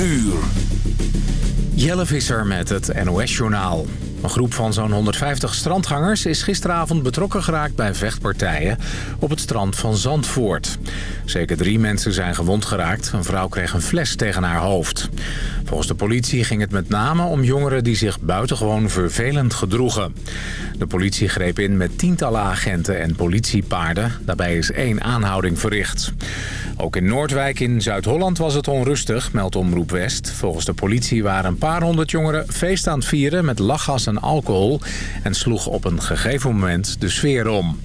uur. Jelle Visser met het NOS-journaal. Een groep van zo'n 150 strandgangers is gisteravond betrokken geraakt bij vechtpartijen op het strand van Zandvoort. Zeker drie mensen zijn gewond geraakt. Een vrouw kreeg een fles tegen haar hoofd. Volgens de politie ging het met name om jongeren die zich buitengewoon vervelend gedroegen. De politie greep in met tientallen agenten en politiepaarden. Daarbij is één aanhouding verricht. Ook in Noordwijk in Zuid-Holland was het onrustig, meldt Omroep West. Volgens de politie waren een paar honderd jongeren feest aan het vieren met lachgas en alcohol... en sloeg op een gegeven moment de sfeer om.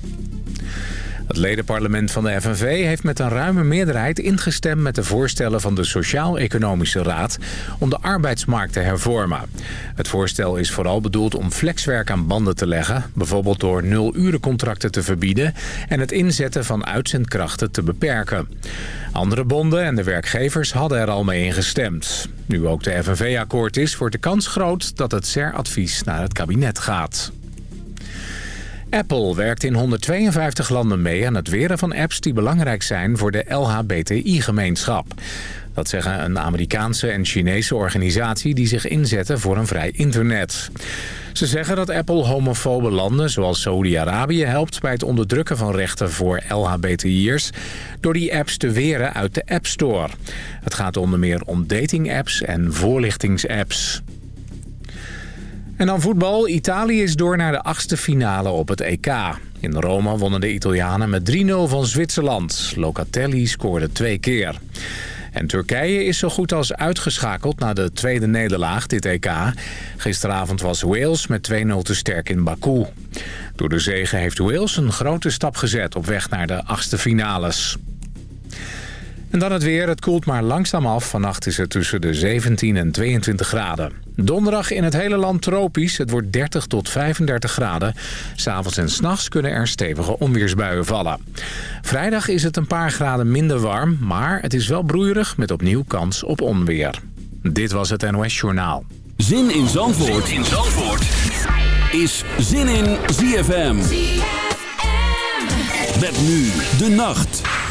Het ledenparlement van de FNV heeft met een ruime meerderheid ingestemd met de voorstellen van de Sociaal-Economische Raad om de arbeidsmarkt te hervormen. Het voorstel is vooral bedoeld om flexwerk aan banden te leggen, bijvoorbeeld door nul-urencontracten te verbieden en het inzetten van uitzendkrachten te beperken. Andere bonden en de werkgevers hadden er al mee ingestemd. Nu ook de FNV akkoord is, wordt de kans groot dat het CER-advies naar het kabinet gaat. Apple werkt in 152 landen mee aan het weren van apps die belangrijk zijn voor de LHBTI-gemeenschap. Dat zeggen een Amerikaanse en Chinese organisatie die zich inzetten voor een vrij internet. Ze zeggen dat Apple homofobe landen zoals Saudi-Arabië helpt bij het onderdrukken van rechten voor LHBTI'ers door die apps te weren uit de App Store. Het gaat onder meer om dating-apps en voorlichtingsapps. En dan voetbal. Italië is door naar de achtste finale op het EK. In Rome wonnen de Italianen met 3-0 van Zwitserland. Locatelli scoorde twee keer. En Turkije is zo goed als uitgeschakeld na de tweede nederlaag dit EK. Gisteravond was Wales met 2-0 te sterk in Baku. Door de zege heeft Wales een grote stap gezet op weg naar de achtste finales. En dan het weer. Het koelt maar langzaam af. Vannacht is het tussen de 17 en 22 graden. Donderdag in het hele land tropisch. Het wordt 30 tot 35 graden. S'avonds en s'nachts kunnen er stevige onweersbuien vallen. Vrijdag is het een paar graden minder warm. Maar het is wel broeierig met opnieuw kans op onweer. Dit was het NOS Journaal. Zin in Zandvoort, zin in Zandvoort. is Zin in ZFM. ZFM. Met nu de nacht.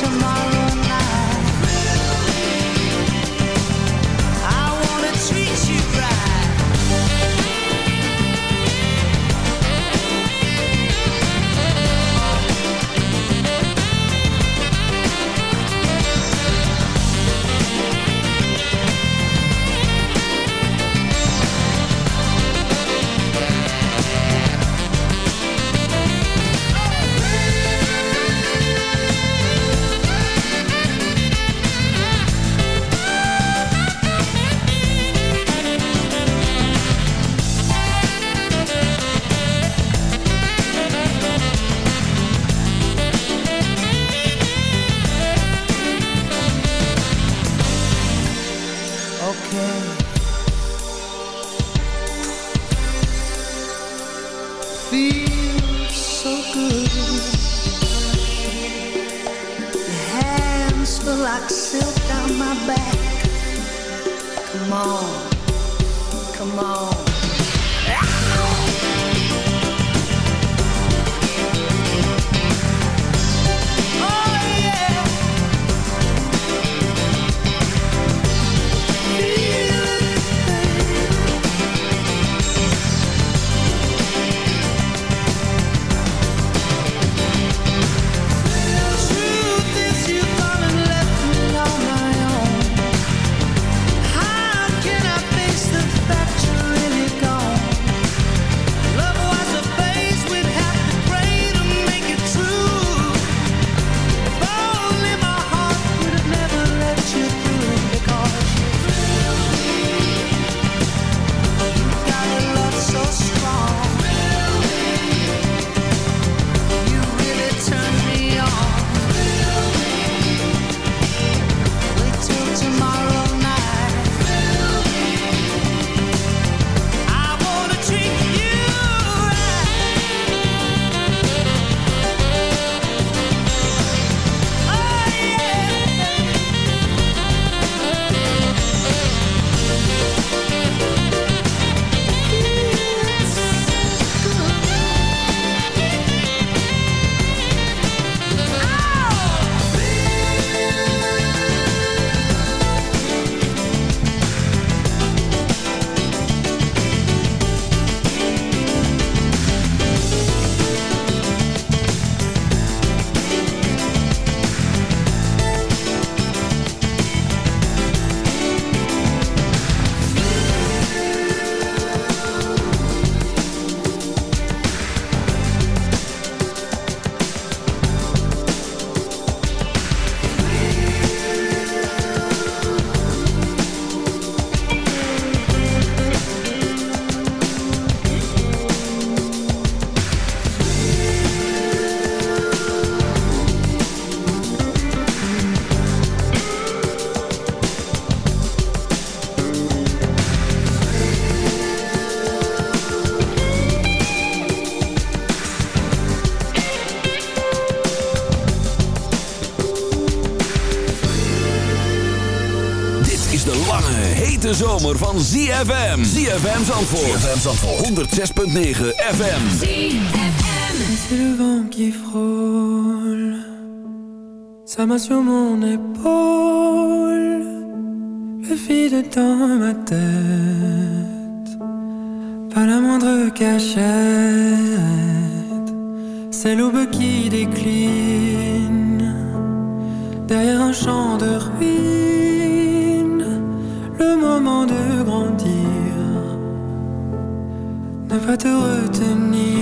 tomorrow. Zomer van ZFM. ZFM Zandvoort. ZFM Zandvoort. 106.9 FM. ZFM. C'est le vent qui frôle. Sa main sur mon épaule. Le vide dans ma tête. à la moindre cachette, c'est l'aube qui décline derrière un champ de ruines. Moment de grandir, ne pas te retenir.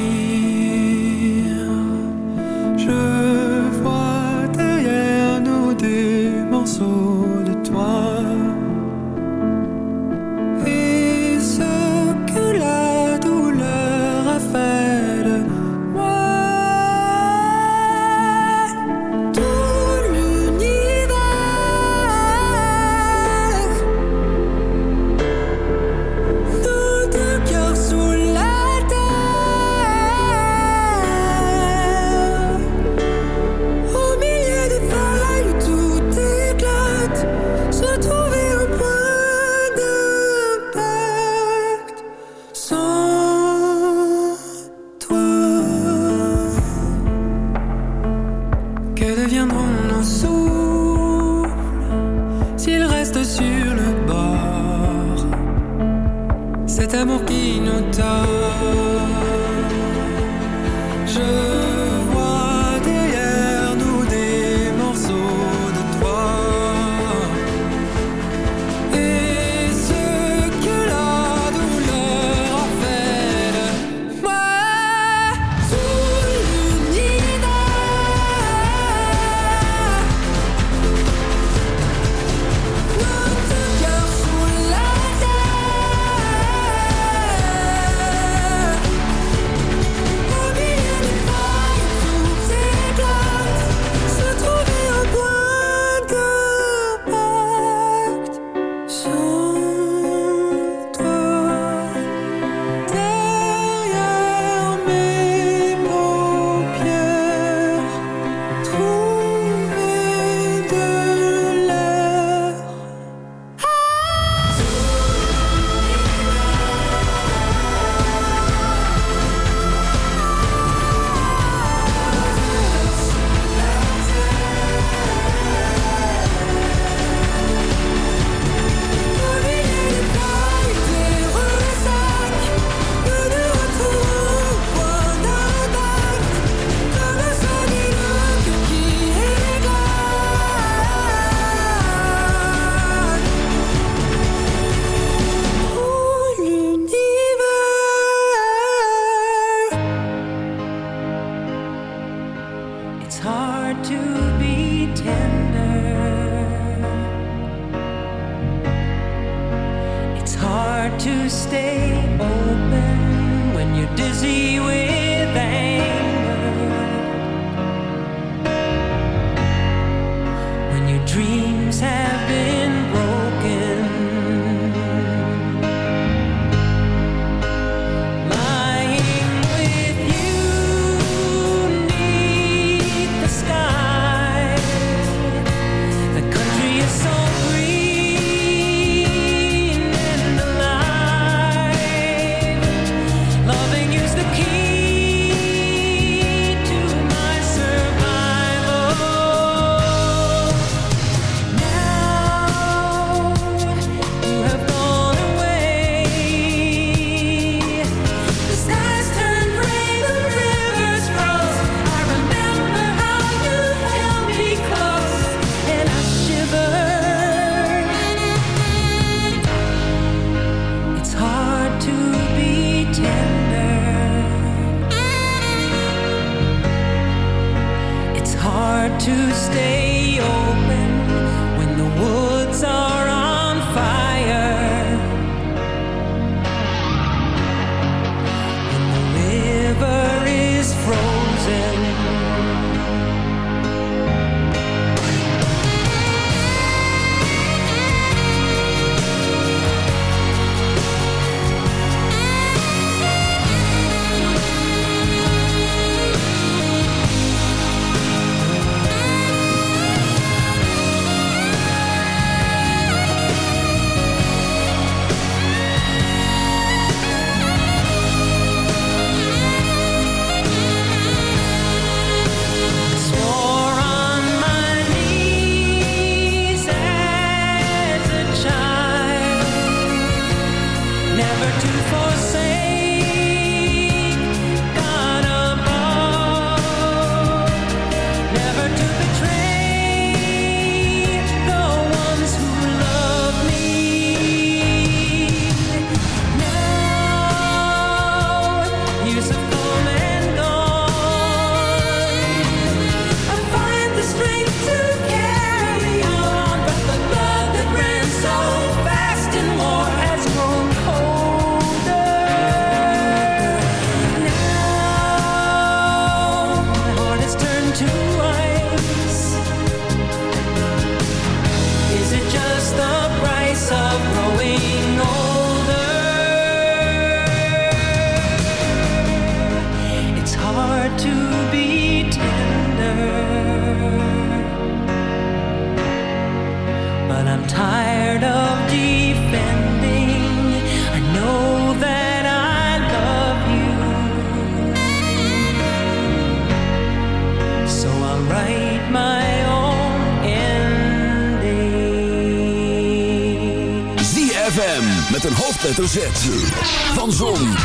van Zon,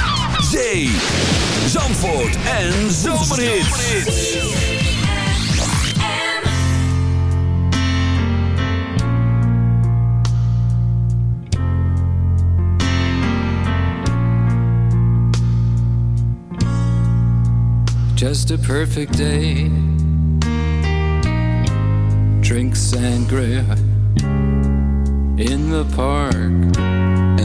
Zee, Zandvoort en Zomerhits. Just a perfect day. Drink sangria in the park.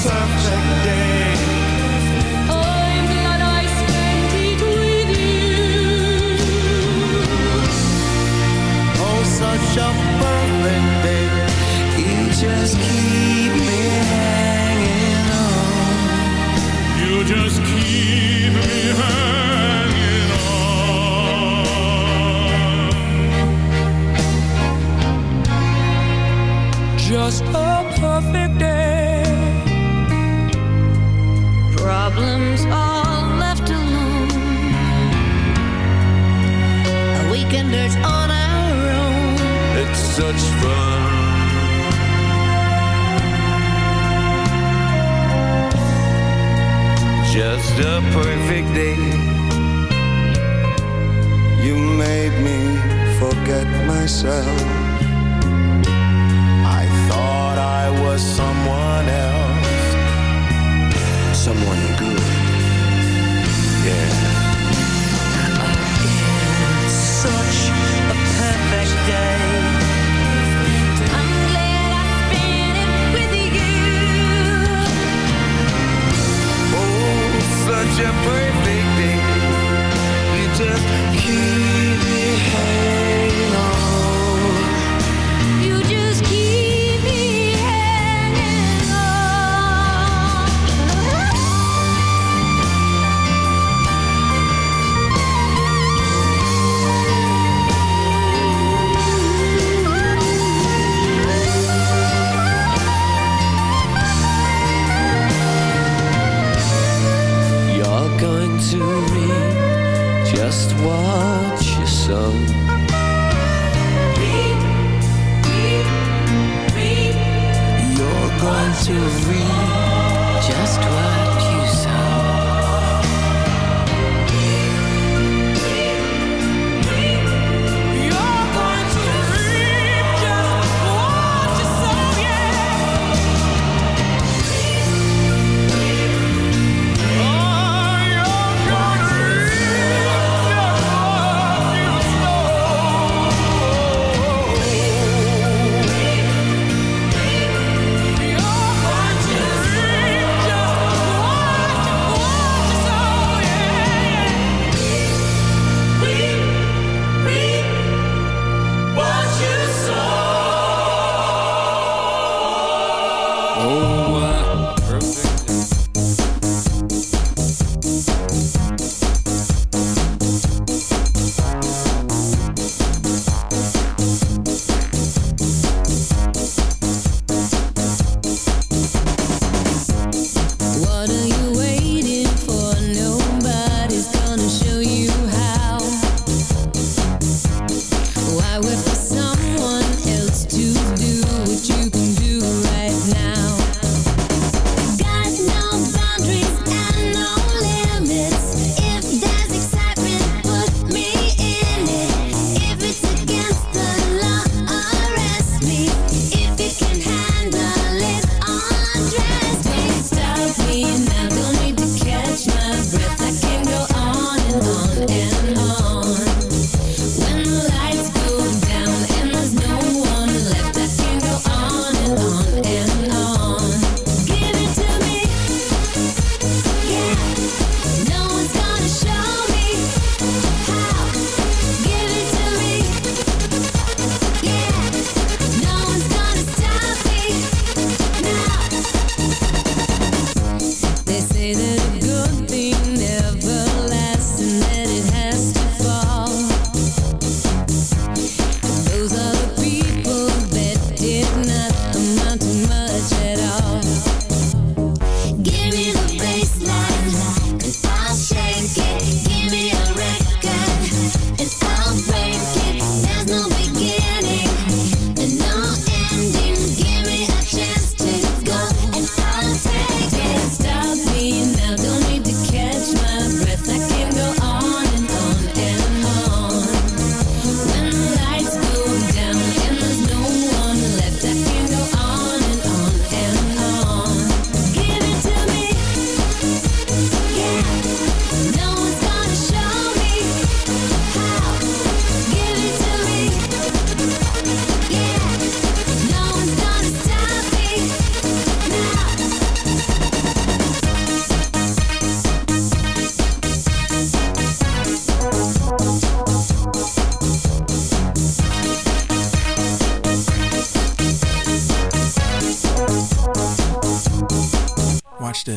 surface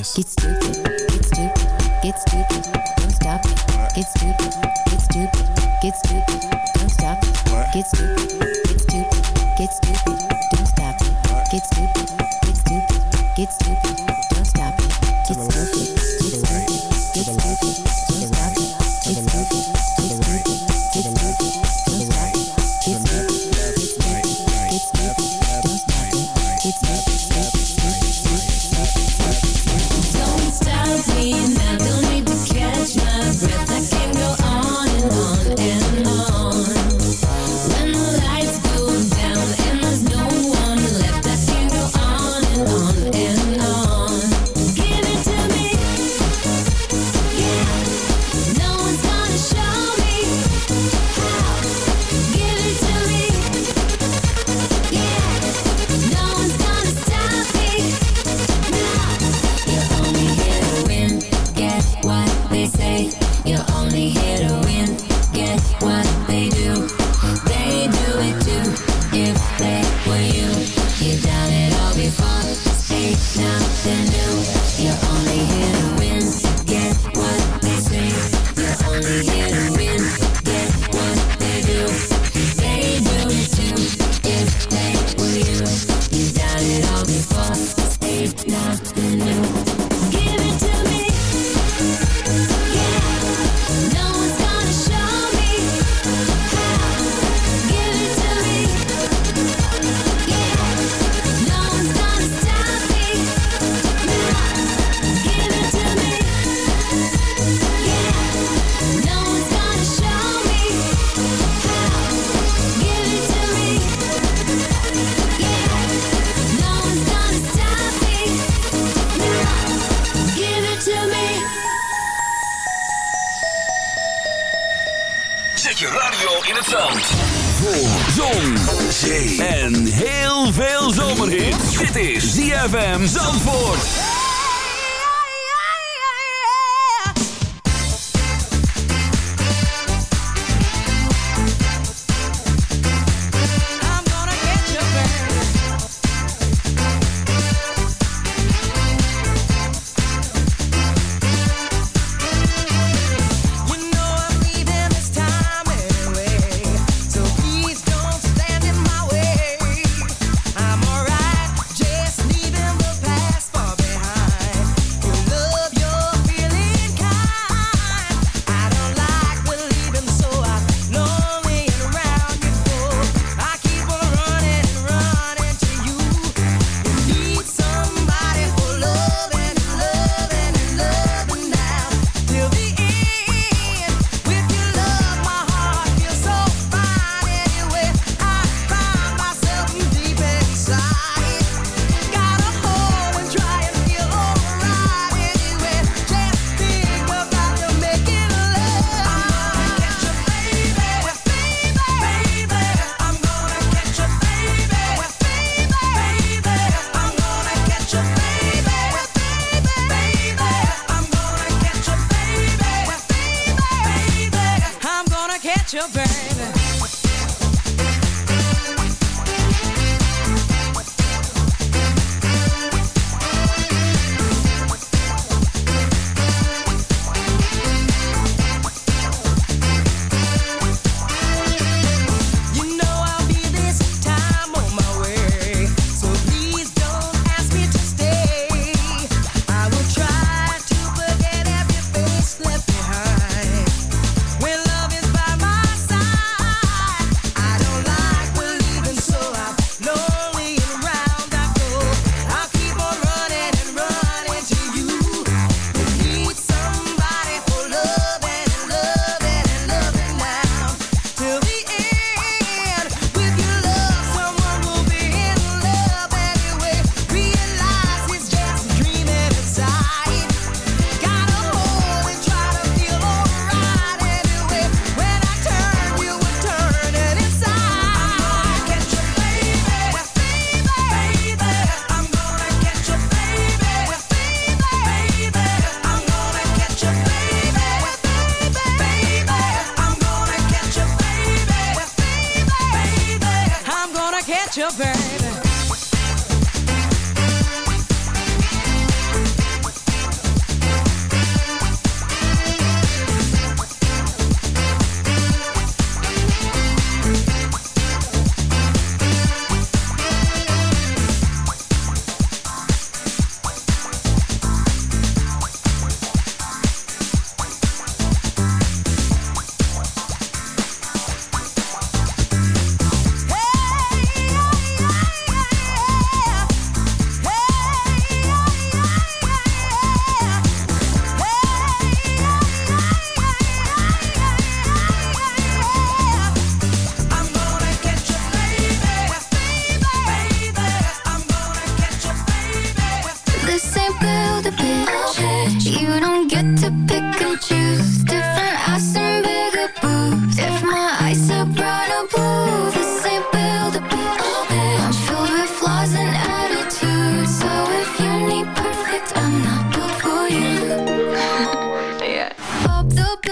Yes. I'm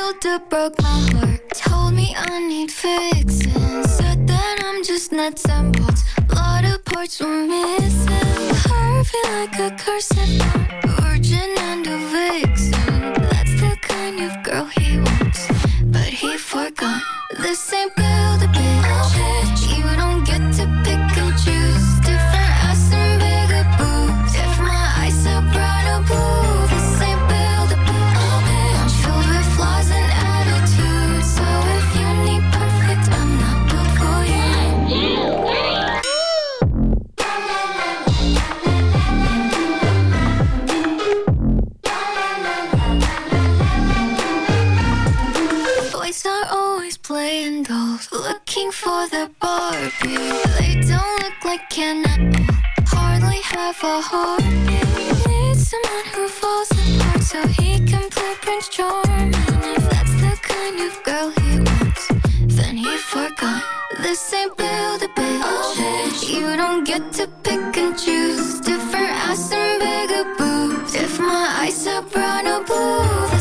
filter broke my heart. Told me I need fixing. Said that I'm just nuts and bolts. Lot of parts were missing. Heart feel like a curse. Virgin and a vixen. That's the kind of girl he wants. But he forgot. This ain't build for their Barbie. They don't look like Ken hardly have a heartbeat. Need someone who falls apart so he can play Prince Charming. If that's the kind of girl he wants, then he forgot. This ain't build a bitch. You don't get to pick and choose different ass and bigger boobs. If my eyes are brown or blue,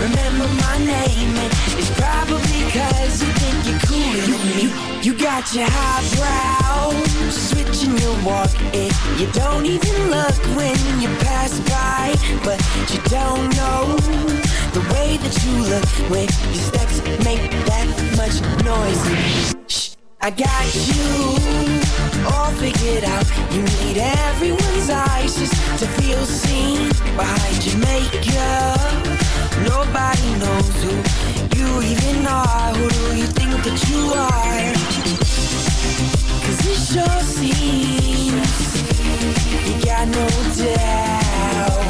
remember my name, it's probably cause You think you're cool. You got your highbrow, switching your walk, and you don't even look when you pass by. But you don't know the way that you look when your steps make that much noise. Shh, I got you all figured out. You need everyone's eyes just to feel seen behind your makeup. Nobody knows who you even are. Who do you think that you are? Cause it sure seems you got no doubt.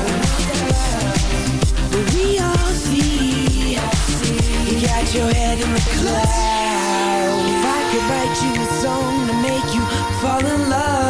But we all see you got your head in the clouds. If I could write you a song to make you fall in love,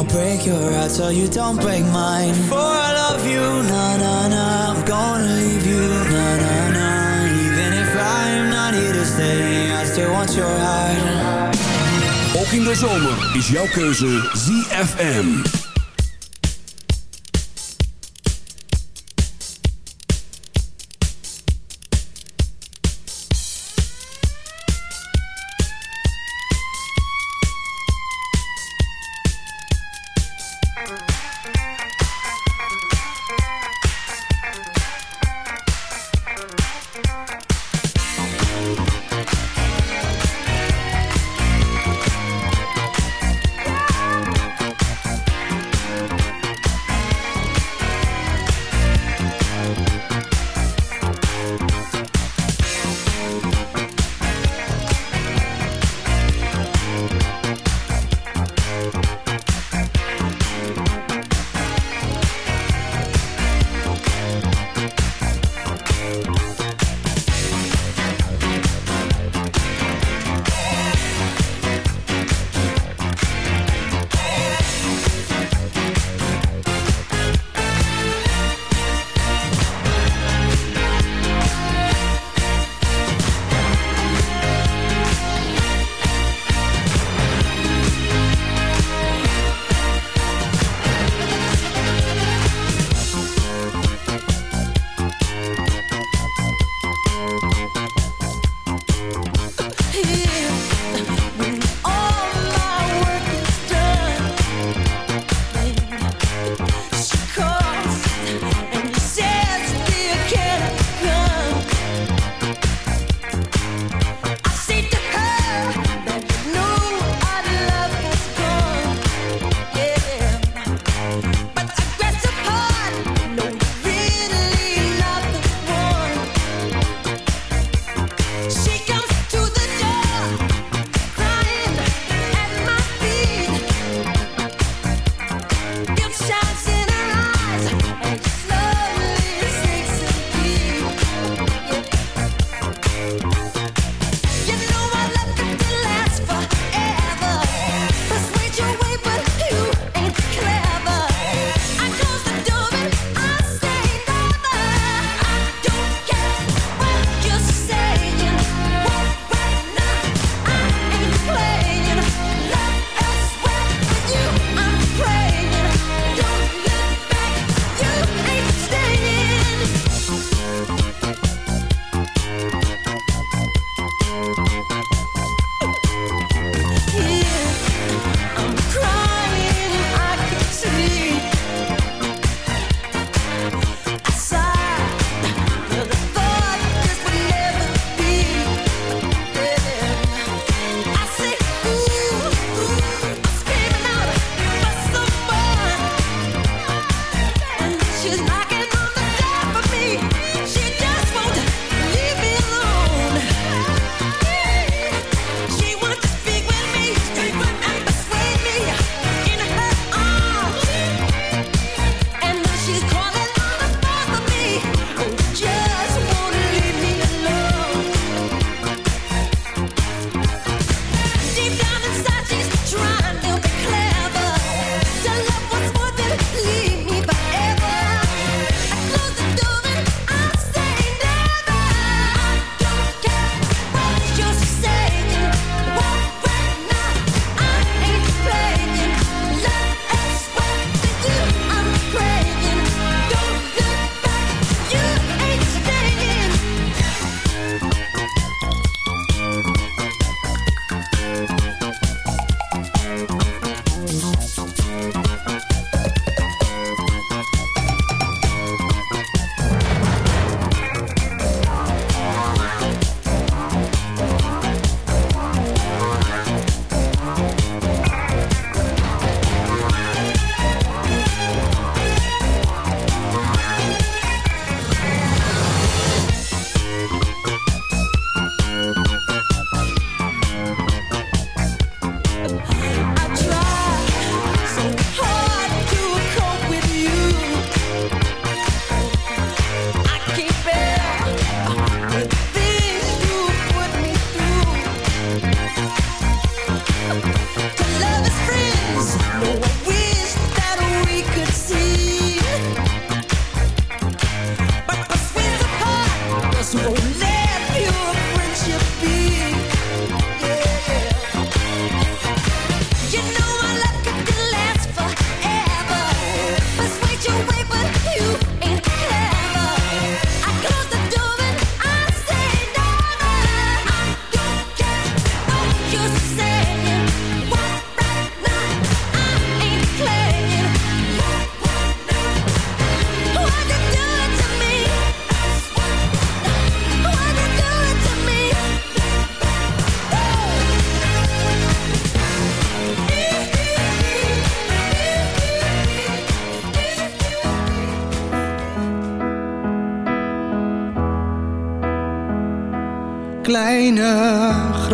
I'll break your heart so you don't break mine. For I love you, na na na I'm gonna leave you, na na na Even if I am not here to stay I still want your heart. Ook in de zomer is jouw keuze ZFM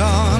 on